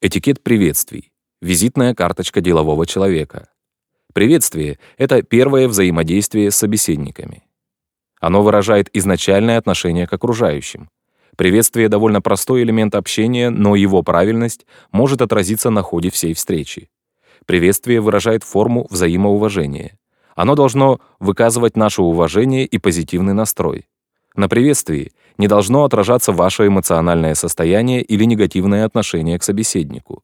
Этикет приветствий. Визитная карточка делового человека. Приветствие — это первое взаимодействие с собеседниками. Оно выражает изначальное отношение к окружающим. Приветствие — довольно простой элемент общения, но его правильность может отразиться на ходе всей встречи. Приветствие выражает форму взаимоуважения. Оно должно выказывать наше уважение и позитивный настрой. На приветствии не должно отражаться ваше эмоциональное состояние или негативное отношение к собеседнику.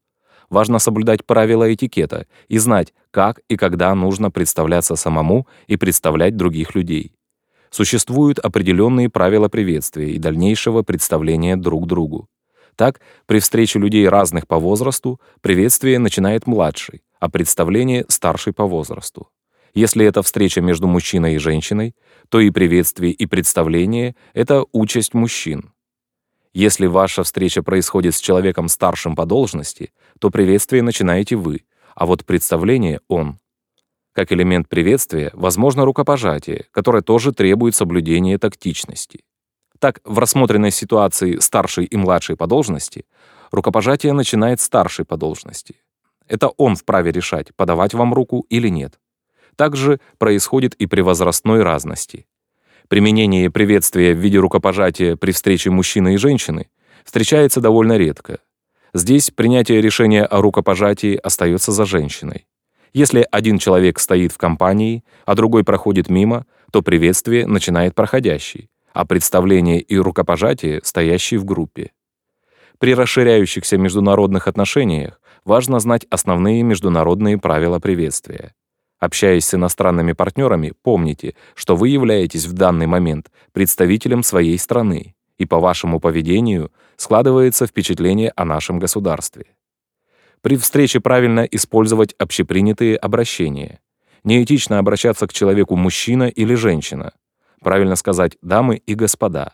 Важно соблюдать правила этикета и знать, как и когда нужно представляться самому и представлять других людей. Существуют определенные правила приветствия и дальнейшего представления друг другу. Так, при встрече людей разных по возрасту, приветствие начинает младший, а представление — старший по возрасту. Если это встреча между мужчиной и женщиной, то и приветствие, и представление — это участь мужчин. Если ваша встреча происходит с человеком старшим по должности, то приветствие начинаете вы, а вот представление — он. Как элемент приветствия возможно рукопожатие, которое тоже требует соблюдения тактичности. Так, в рассмотренной ситуации старший и младший по должности, рукопожатие начинает старший по должности. Это он вправе решать, подавать вам руку или нет. Также происходит и при возрастной разности. Применение приветствия в виде рукопожатия при встрече мужчины и женщины встречается довольно редко. Здесь принятие решения о рукопожатии остается за женщиной. Если один человек стоит в компании, а другой проходит мимо, то приветствие начинает проходящий, а представление и рукопожатие — стоящий в группе. При расширяющихся международных отношениях важно знать основные международные правила приветствия. Общаясь с иностранными партнерами, помните, что вы являетесь в данный момент представителем своей страны, и по вашему поведению складывается впечатление о нашем государстве. При встрече правильно использовать общепринятые обращения. Неэтично обращаться к человеку мужчина или женщина. Правильно сказать «дамы и господа».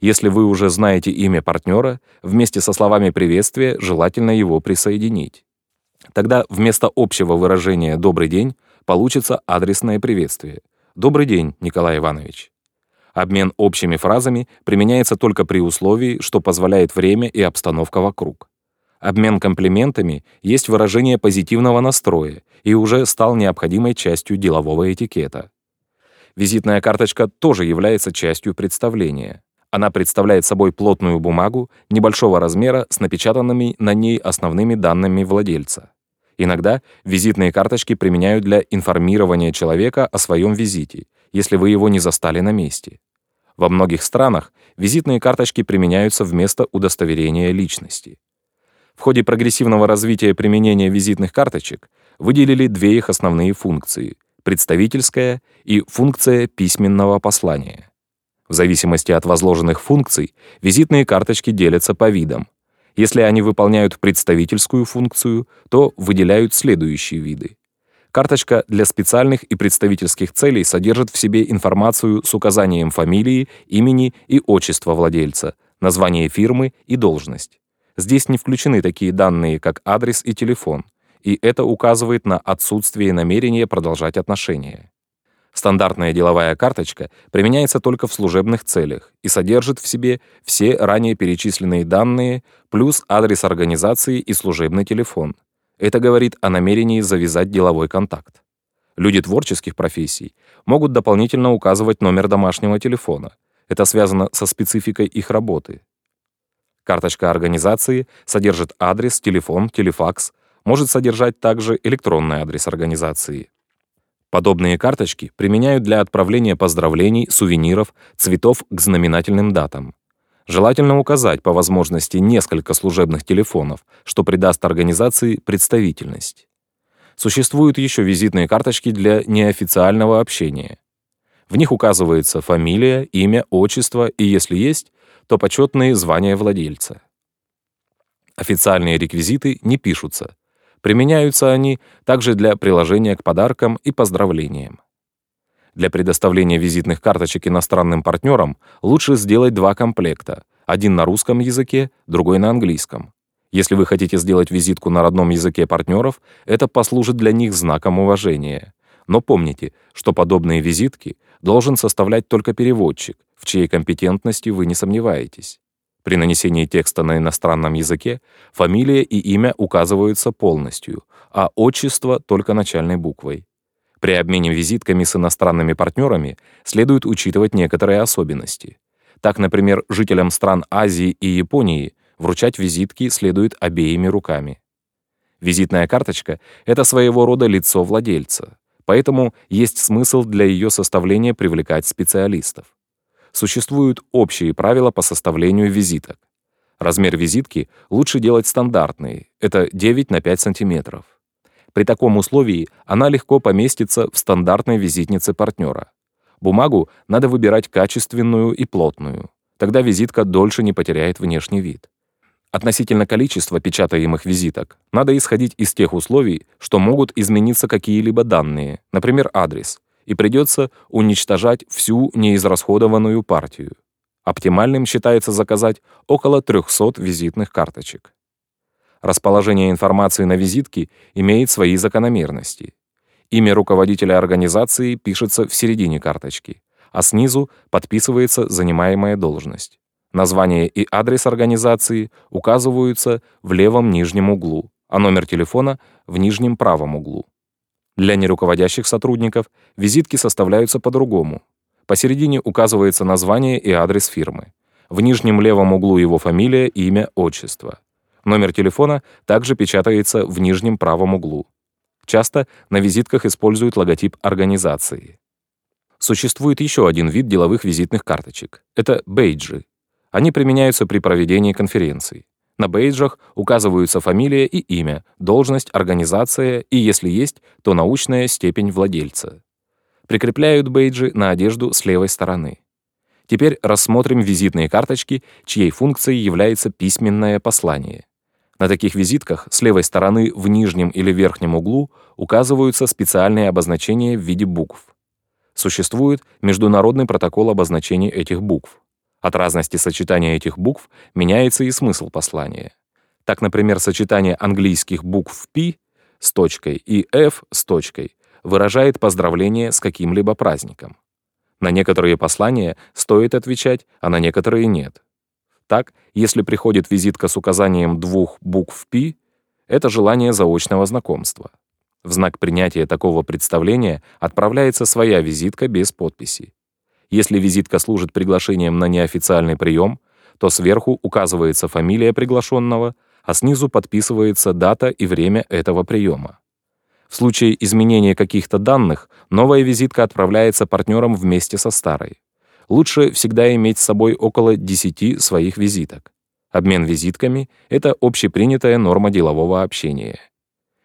Если вы уже знаете имя партнера, вместе со словами приветствия желательно его присоединить. Тогда вместо общего выражения «добрый день» получится адресное приветствие. «Добрый день, Николай Иванович». Обмен общими фразами применяется только при условии, что позволяет время и обстановка вокруг. Обмен комплиментами есть выражение позитивного настроя и уже стал необходимой частью делового этикета. Визитная карточка тоже является частью представления. Она представляет собой плотную бумагу небольшого размера с напечатанными на ней основными данными владельца. Иногда визитные карточки применяют для информирования человека о своем визите, если вы его не застали на месте. Во многих странах визитные карточки применяются вместо удостоверения личности. В ходе прогрессивного развития применения визитных карточек выделили две их основные функции — представительская и функция письменного послания. В зависимости от возложенных функций визитные карточки делятся по видам — если они выполняют представительскую функцию, то выделяют следующие виды. Карточка для специальных и представительских целей содержит в себе информацию с указанием фамилии, имени и отчества владельца, название фирмы и должность. Здесь не включены такие данные, как адрес и телефон, и это указывает на отсутствие намерения продолжать отношения. Стандартная деловая карточка применяется только в служебных целях и содержит в себе все ранее перечисленные данные плюс адрес организации и служебный телефон. Это говорит о намерении завязать деловой контакт. Люди творческих профессий могут дополнительно указывать номер домашнего телефона. Это связано со спецификой их работы. Карточка организации содержит адрес, телефон, телефакс, может содержать также электронный адрес организации. Подобные карточки применяют для отправления поздравлений, сувениров, цветов к знаменательным датам. Желательно указать по возможности несколько служебных телефонов, что придаст организации представительность. Существуют еще визитные карточки для неофициального общения. В них указывается фамилия, имя, отчество и, если есть, то почетные звания владельца. Официальные реквизиты не пишутся, Применяются они также для приложения к подаркам и поздравлениям. Для предоставления визитных карточек иностранным партнерам лучше сделать два комплекта, один на русском языке, другой на английском. Если вы хотите сделать визитку на родном языке партнеров, это послужит для них знаком уважения. Но помните, что подобные визитки должен составлять только переводчик, в чьей компетентности вы не сомневаетесь. При нанесении текста на иностранном языке фамилия и имя указываются полностью, а отчество — только начальной буквой. При обмене визитками с иностранными партнерами следует учитывать некоторые особенности. Так, например, жителям стран Азии и Японии вручать визитки следует обеими руками. Визитная карточка — это своего рода лицо владельца, поэтому есть смысл для ее составления привлекать специалистов. Существуют общие правила по составлению визиток. Размер визитки лучше делать стандартный, это 9 на 5 сантиметров. При таком условии она легко поместится в стандартной визитнице партнера. Бумагу надо выбирать качественную и плотную. Тогда визитка дольше не потеряет внешний вид. Относительно количества печатаемых визиток надо исходить из тех условий, что могут измениться какие-либо данные, например, адрес, и придется уничтожать всю неизрасходованную партию. Оптимальным считается заказать около 300 визитных карточек. Расположение информации на визитке имеет свои закономерности. Имя руководителя организации пишется в середине карточки, а снизу подписывается занимаемая должность. Название и адрес организации указываются в левом нижнем углу, а номер телефона — в нижнем правом углу. Для неруководящих сотрудников визитки составляются по-другому. Посередине указывается название и адрес фирмы. В нижнем левом углу его фамилия, имя, отчество. Номер телефона также печатается в нижнем правом углу. Часто на визитках используют логотип организации. Существует еще один вид деловых визитных карточек. Это бейджи. Они применяются при проведении конференций. На бейджах указываются фамилия и имя, должность, организация и, если есть, то научная степень владельца. Прикрепляют бейджи на одежду с левой стороны. Теперь рассмотрим визитные карточки, чьей функцией является письменное послание. На таких визитках с левой стороны в нижнем или верхнем углу указываются специальные обозначения в виде букв. Существует международный протокол обозначений этих букв. От разности сочетания этих букв меняется и смысл послания. Так, например, сочетание английских букв P с точкой и F с точкой выражает поздравление с каким-либо праздником. На некоторые послания стоит отвечать, а на некоторые нет. Так, если приходит визитка с указанием двух букв «Пи», это желание заочного знакомства. В знак принятия такого представления отправляется своя визитка без подписи. Если визитка служит приглашением на неофициальный прием, то сверху указывается фамилия приглашенного, а снизу подписывается дата и время этого приема. В случае изменения каких-то данных новая визитка отправляется партнерам вместе со старой лучше всегда иметь с собой около 10 своих визиток. Обмен визитками — это общепринятая норма делового общения.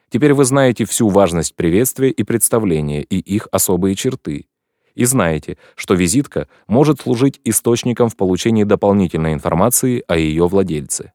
Теперь вы знаете всю важность приветствия и представления и их особые черты. И знаете, что визитка может служить источником в получении дополнительной информации о ее владельце.